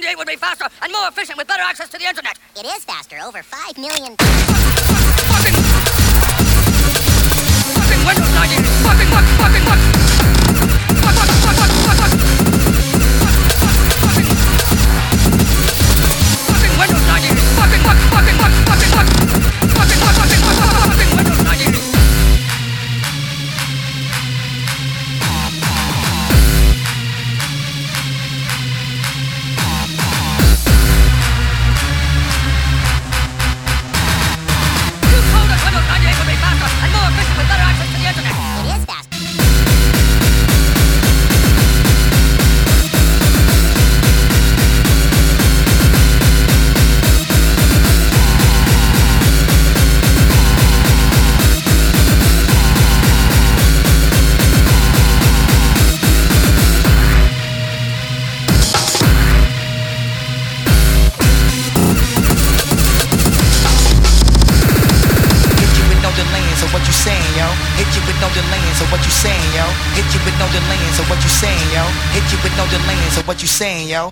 98 would be faster and more efficient with better access to the internet. It is faster, over 5 million. Hit you with no delaying, so what you saying, yo? Hit you with no delaying, so what you saying, yo? Hit you with no delaying, so what you saying, yo?